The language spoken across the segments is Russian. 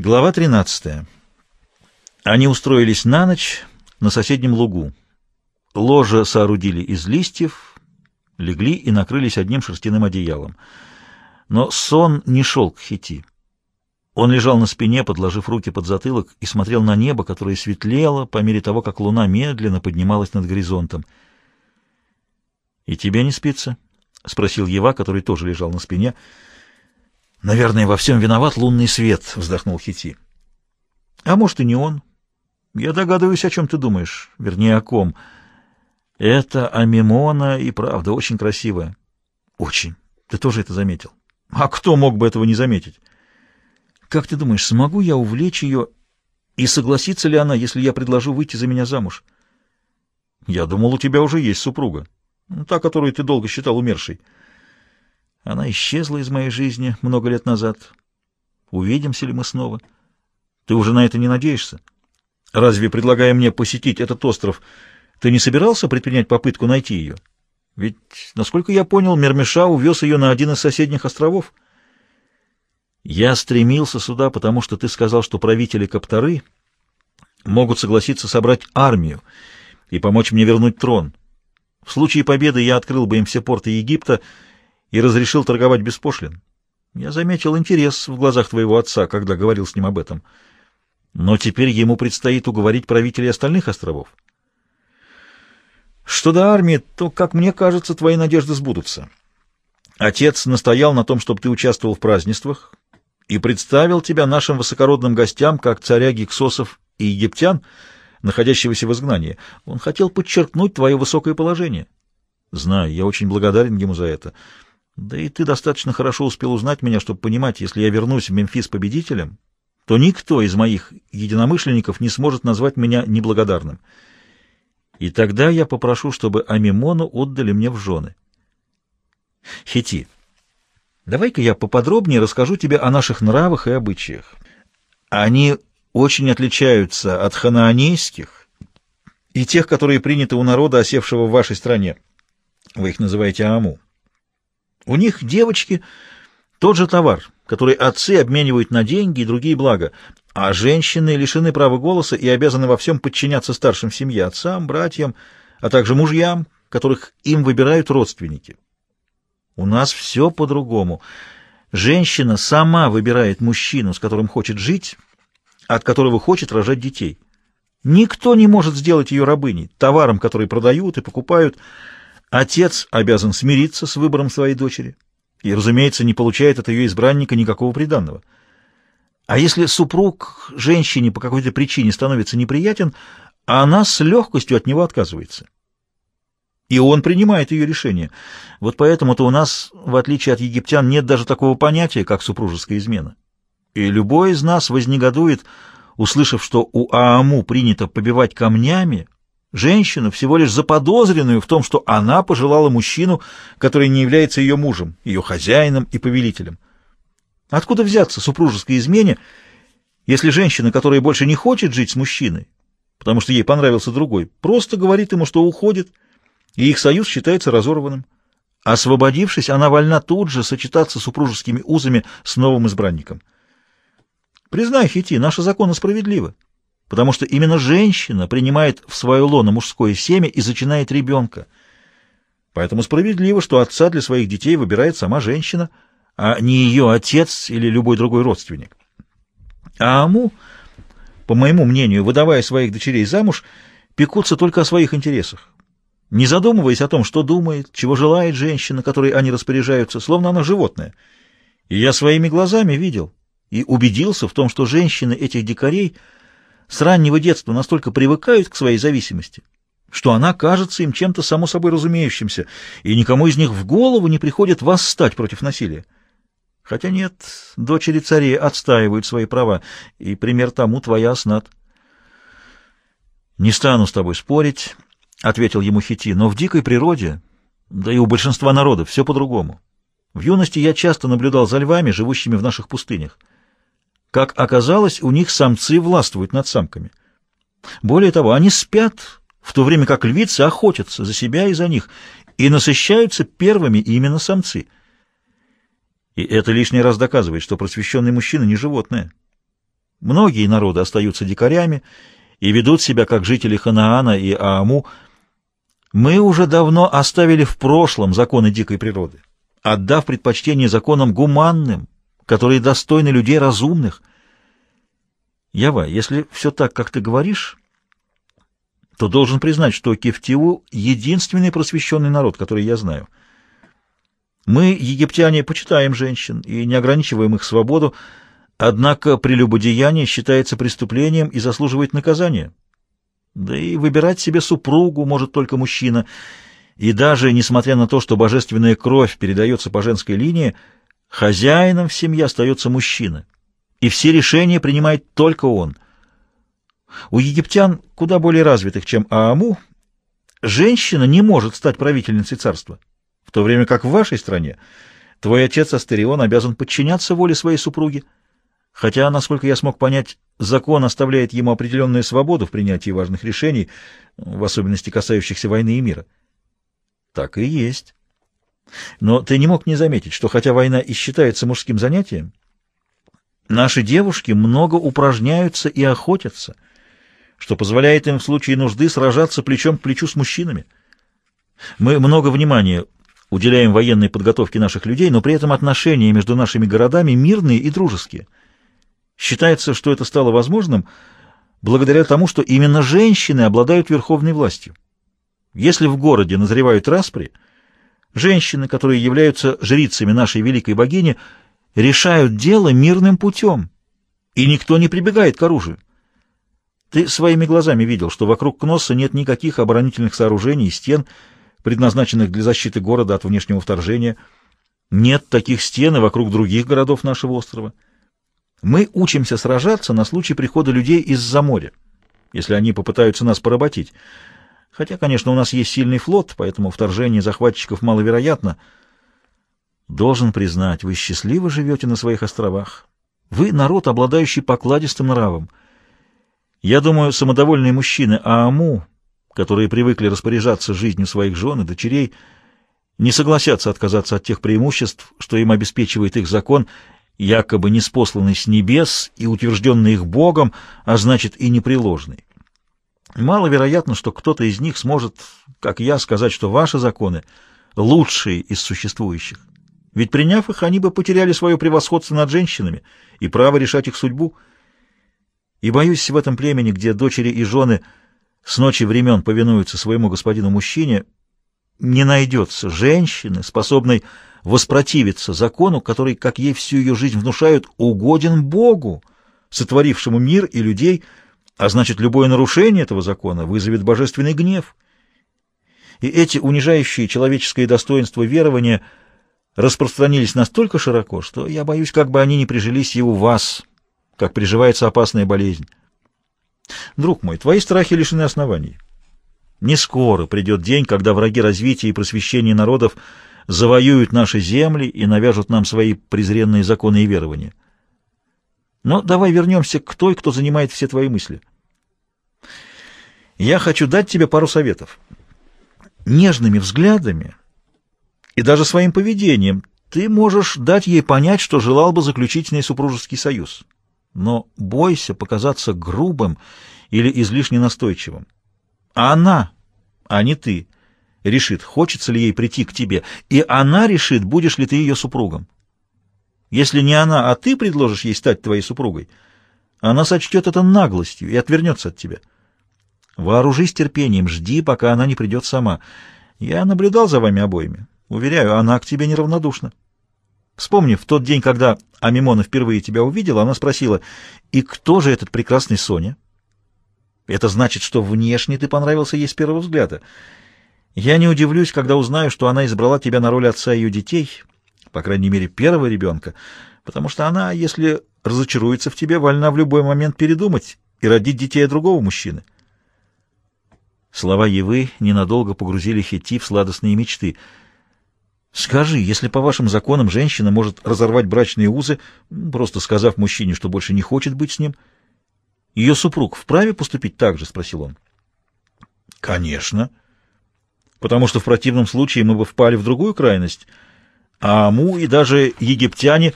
Глава 13. Они устроились на ночь на соседнем лугу. Ложе соорудили из листьев, легли и накрылись одним шерстяным одеялом. Но сон не шел к Хити. Он лежал на спине, подложив руки под затылок, и смотрел на небо, которое светлело по мере того, как луна медленно поднималась над горизонтом. «И тебе не спится?» — спросил Ева, который тоже лежал на спине — Наверное, во всем виноват лунный свет, вздохнул Хити. А может и не он. Я догадываюсь, о чем ты думаешь, вернее, о ком. Это Амимона и правда очень красивая. Очень. Ты тоже это заметил. А кто мог бы этого не заметить? Как ты думаешь, смогу я увлечь ее и согласится ли она, если я предложу выйти за меня замуж? Я думал, у тебя уже есть супруга. Та, которую ты долго считал умершей. Она исчезла из моей жизни много лет назад. Увидимся ли мы снова? Ты уже на это не надеешься? Разве, предлагая мне посетить этот остров, ты не собирался предпринять попытку найти ее? Ведь, насколько я понял, Мермеша увез ее на один из соседних островов. Я стремился сюда, потому что ты сказал, что правители Каптары могут согласиться собрать армию и помочь мне вернуть трон. В случае победы я открыл бы им все порты Египта, и разрешил торговать без пошлин. Я заметил интерес в глазах твоего отца, когда говорил с ним об этом. Но теперь ему предстоит уговорить правителей остальных островов. Что до армии, то, как мне кажется, твои надежды сбудутся. Отец настоял на том, чтобы ты участвовал в празднествах и представил тебя нашим высокородным гостям, как царя гиксосов и египтян, находящегося в изгнании. Он хотел подчеркнуть твое высокое положение. Знаю, я очень благодарен ему за это. Да и ты достаточно хорошо успел узнать меня, чтобы понимать, если я вернусь в Мемфис победителем, то никто из моих единомышленников не сможет назвать меня неблагодарным. И тогда я попрошу, чтобы Амимону отдали мне в жены. Хити, давай-ка я поподробнее расскажу тебе о наших нравах и обычаях. Они очень отличаются от ханаанейских и тех, которые приняты у народа, осевшего в вашей стране. Вы их называете Аму. У них девочки тот же товар, который отцы обменивают на деньги и другие блага, а женщины лишены права голоса и обязаны во всем подчиняться старшим в семье, отцам, братьям, а также мужьям, которых им выбирают родственники. У нас все по-другому. Женщина сама выбирает мужчину, с которым хочет жить, от которого хочет рожать детей. Никто не может сделать ее рабыней, товаром, который продают и покупают, Отец обязан смириться с выбором своей дочери и, разумеется, не получает от ее избранника никакого приданного. А если супруг женщине по какой-то причине становится неприятен, она с легкостью от него отказывается. И он принимает ее решение. Вот поэтому-то у нас, в отличие от египтян, нет даже такого понятия, как супружеская измена. И любой из нас вознегодует, услышав, что у Ааму принято побивать камнями Женщину, всего лишь заподозренную в том, что она пожелала мужчину, который не является ее мужем, ее хозяином и повелителем. Откуда взяться супружеской измене, если женщина, которая больше не хочет жить с мужчиной, потому что ей понравился другой, просто говорит ему, что уходит, и их союз считается разорванным. Освободившись, она вольна тут же сочетаться супружескими узами с новым избранником. Признай, Хити, наши законы справедливы потому что именно женщина принимает в свое лоно мужское семя и зачинает ребенка. Поэтому справедливо, что отца для своих детей выбирает сама женщина, а не ее отец или любой другой родственник. А Аму, по моему мнению, выдавая своих дочерей замуж, пекутся только о своих интересах, не задумываясь о том, что думает, чего желает женщина, которой они распоряжаются, словно она животное. И я своими глазами видел и убедился в том, что женщины этих дикарей — с раннего детства настолько привыкают к своей зависимости, что она кажется им чем-то само собой разумеющимся, и никому из них в голову не приходит восстать против насилия. Хотя нет, дочери царей отстаивают свои права, и пример тому твоя снат. «Не стану с тобой спорить», — ответил ему Хити, — «но в дикой природе, да и у большинства народов, все по-другому. В юности я часто наблюдал за львами, живущими в наших пустынях. Как оказалось, у них самцы властвуют над самками. Более того, они спят, в то время как львицы охотятся за себя и за них, и насыщаются первыми именно самцы. И это лишний раз доказывает, что просвещенный мужчина не животное. Многие народы остаются дикарями и ведут себя как жители Ханаана и Ааму. Мы уже давно оставили в прошлом законы дикой природы, отдав предпочтение законам гуманным, которые достойны людей разумных. Ява, если все так, как ты говоришь, то должен признать, что Кефтиу — единственный просвещенный народ, который я знаю. Мы, египтяне, почитаем женщин и не ограничиваем их свободу, однако прелюбодеяние считается преступлением и заслуживает наказания. Да и выбирать себе супругу может только мужчина, и даже несмотря на то, что божественная кровь передается по женской линии, хозяином в семье остается мужчина, и все решения принимает только он — у египтян, куда более развитых, чем Ааму, женщина не может стать правительницей царства, в то время как в вашей стране твой отец Астерион обязан подчиняться воле своей супруги, хотя, насколько я смог понять, закон оставляет ему определенную свободу в принятии важных решений, в особенности касающихся войны и мира. Так и есть. Но ты не мог не заметить, что хотя война и считается мужским занятием, наши девушки много упражняются и охотятся — что позволяет им в случае нужды сражаться плечом к плечу с мужчинами. Мы много внимания уделяем военной подготовке наших людей, но при этом отношения между нашими городами мирные и дружеские. Считается, что это стало возможным благодаря тому, что именно женщины обладают верховной властью. Если в городе назревают распри, женщины, которые являются жрицами нашей великой богини, решают дело мирным путем, и никто не прибегает к оружию. Ты своими глазами видел, что вокруг Кносса нет никаких оборонительных сооружений и стен, предназначенных для защиты города от внешнего вторжения. Нет таких стен и вокруг других городов нашего острова. Мы учимся сражаться на случай прихода людей из-за моря, если они попытаются нас поработить. Хотя, конечно, у нас есть сильный флот, поэтому вторжение захватчиков маловероятно. Должен признать, вы счастливо живете на своих островах. Вы народ, обладающий покладистым нравом. Я думаю, самодовольные мужчины Ааму, которые привыкли распоряжаться жизнью своих жен и дочерей, не согласятся отказаться от тех преимуществ, что им обеспечивает их закон, якобы неспосланный с небес и утвержденный их Богом, а значит и непреложный. Маловероятно, что кто-то из них сможет, как я, сказать, что ваши законы лучшие из существующих. Ведь приняв их, они бы потеряли свое превосходство над женщинами и право решать их судьбу – и боюсь, в этом племени, где дочери и жены с ночи времен повинуются своему господину-мужчине, не найдется женщины, способной воспротивиться закону, который, как ей всю ее жизнь внушают, угоден Богу, сотворившему мир и людей, а значит, любое нарушение этого закона вызовет божественный гнев. И эти унижающие человеческое достоинство верования распространились настолько широко, что я боюсь, как бы они не прижились и у вас, как приживается опасная болезнь. Друг мой, твои страхи лишены оснований. Не скоро придет день, когда враги развития и просвещения народов завоюют наши земли и навяжут нам свои презренные законы и верования. Но давай вернемся к той, кто занимает все твои мысли. Я хочу дать тебе пару советов. Нежными взглядами и даже своим поведением ты можешь дать ей понять, что желал бы заключить с ней супружеский союз но бойся показаться грубым или излишне настойчивым. А она, а не ты, решит, хочется ли ей прийти к тебе, и она решит, будешь ли ты ее супругом. Если не она, а ты предложишь ей стать твоей супругой, она сочтет это наглостью и отвернется от тебя. Вооружись терпением, жди, пока она не придет сама. Я наблюдал за вами обоими. Уверяю, она к тебе неравнодушна. Вспомни, в тот день, когда Амимона впервые тебя увидела, она спросила, «И кто же этот прекрасный Соня?» «Это значит, что внешне ты понравился ей с первого взгляда. Я не удивлюсь, когда узнаю, что она избрала тебя на роль отца ее детей, по крайней мере, первого ребенка, потому что она, если разочаруется в тебе, вольна в любой момент передумать и родить детей другого мужчины». Слова Евы ненадолго погрузили Хети в сладостные мечты — Скажи, если по вашим законам женщина может разорвать брачные узы, просто сказав мужчине, что больше не хочет быть с ним, ее супруг вправе поступить так же? — спросил он. — Конечно. Потому что в противном случае мы бы впали в другую крайность, а Аму и даже египтяне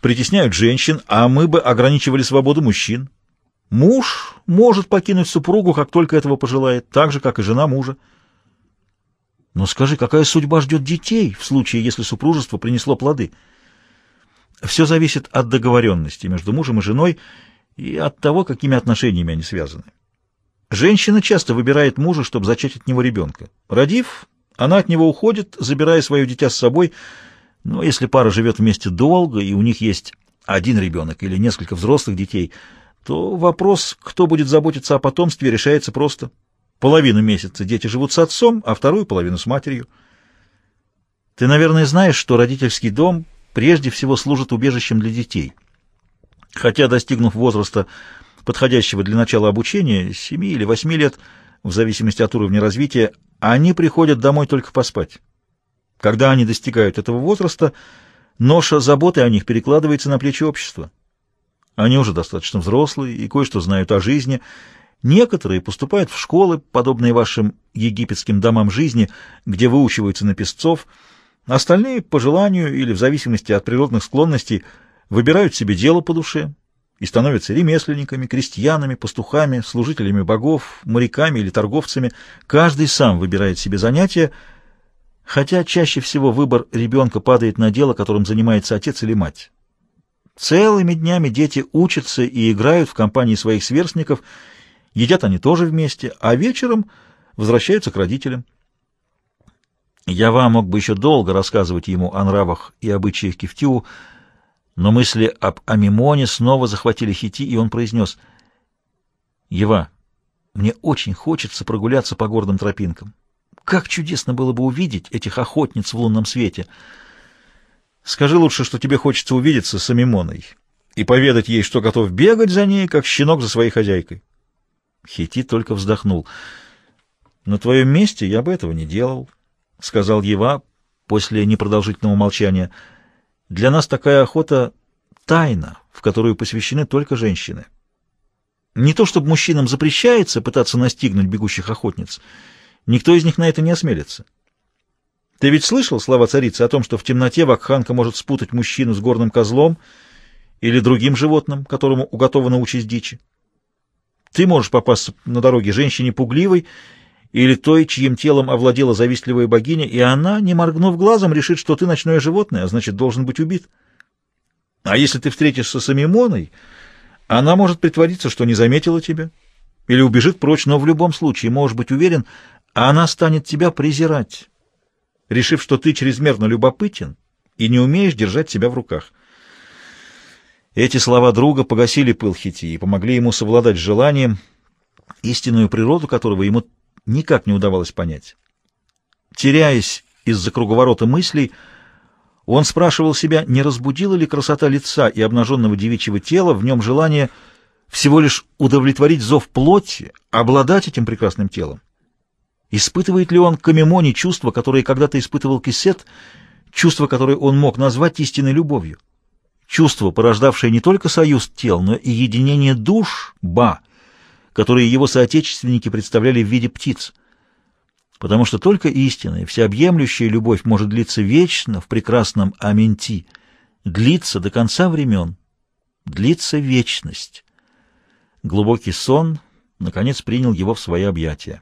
притесняют женщин, а мы бы ограничивали свободу мужчин. Муж может покинуть супругу, как только этого пожелает, так же, как и жена мужа. Но скажи, какая судьба ждет детей в случае, если супружество принесло плоды? Все зависит от договоренности между мужем и женой и от того, какими отношениями они связаны. Женщина часто выбирает мужа, чтобы зачать от него ребенка. Родив, она от него уходит, забирая свое дитя с собой. Но если пара живет вместе долго, и у них есть один ребенок или несколько взрослых детей – то вопрос, кто будет заботиться о потомстве, решается просто. Половину месяца дети живут с отцом, а вторую половину с матерью. Ты, наверное, знаешь, что родительский дом прежде всего служит убежищем для детей. Хотя, достигнув возраста, подходящего для начала обучения, 7 или 8 лет, в зависимости от уровня развития, они приходят домой только поспать. Когда они достигают этого возраста, ноша заботы о них перекладывается на плечи общества. Они уже достаточно взрослые и кое-что знают о жизни. Некоторые поступают в школы, подобные вашим египетским домам жизни, где выучиваются на песцов. Остальные, по желанию или в зависимости от природных склонностей, выбирают себе дело по душе и становятся ремесленниками, крестьянами, пастухами, служителями богов, моряками или торговцами. Каждый сам выбирает себе занятие, хотя чаще всего выбор ребенка падает на дело, которым занимается отец или мать. Целыми днями дети учатся и играют в компании своих сверстников, едят они тоже вместе, а вечером возвращаются к родителям. Я вам мог бы еще долго рассказывать ему о нравах и обычаях Кефтиу, но мысли об Амимоне снова захватили Хити, и он произнес, «Ева, мне очень хочется прогуляться по горным тропинкам. Как чудесно было бы увидеть этих охотниц в лунном свете!» Скажи лучше, что тебе хочется увидеться с Амимоной и поведать ей, что готов бегать за ней, как щенок за своей хозяйкой. Хити только вздохнул. «На твоем месте я бы этого не делал», — сказал Ева после непродолжительного молчания. «Для нас такая охота — тайна, в которую посвящены только женщины. Не то чтобы мужчинам запрещается пытаться настигнуть бегущих охотниц, никто из них на это не осмелится». Ты ведь слышал слова царицы о том, что в темноте вакханка может спутать мужчину с горным козлом или другим животным, которому уготована участь дичи? Ты можешь попасться на дороге женщине пугливой или той, чьим телом овладела завистливая богиня, и она, не моргнув глазом, решит, что ты ночное животное, а значит, должен быть убит. А если ты встретишься с Амимоной, она может притвориться, что не заметила тебя, или убежит прочь, но в любом случае, можешь быть уверен, она станет тебя презирать» решив, что ты чрезмерно любопытен и не умеешь держать себя в руках. Эти слова друга погасили пыл Хити и помогли ему совладать с желанием, истинную природу которого ему никак не удавалось понять. Теряясь из-за круговорота мыслей, он спрашивал себя, не разбудила ли красота лица и обнаженного девичьего тела в нем желание всего лишь удовлетворить зов плоти, обладать этим прекрасным телом. Испытывает ли он к Амимоне чувства, которые когда-то испытывал Кисет, чувство, которое он мог назвать истинной любовью? Чувство, порождавшее не только союз тел, но и единение душ, ба, которые его соотечественники представляли в виде птиц. Потому что только истинная, всеобъемлющая любовь может длиться вечно в прекрасном Аменти, длиться до конца времен, длиться вечность. Глубокий сон, наконец, принял его в свои объятия.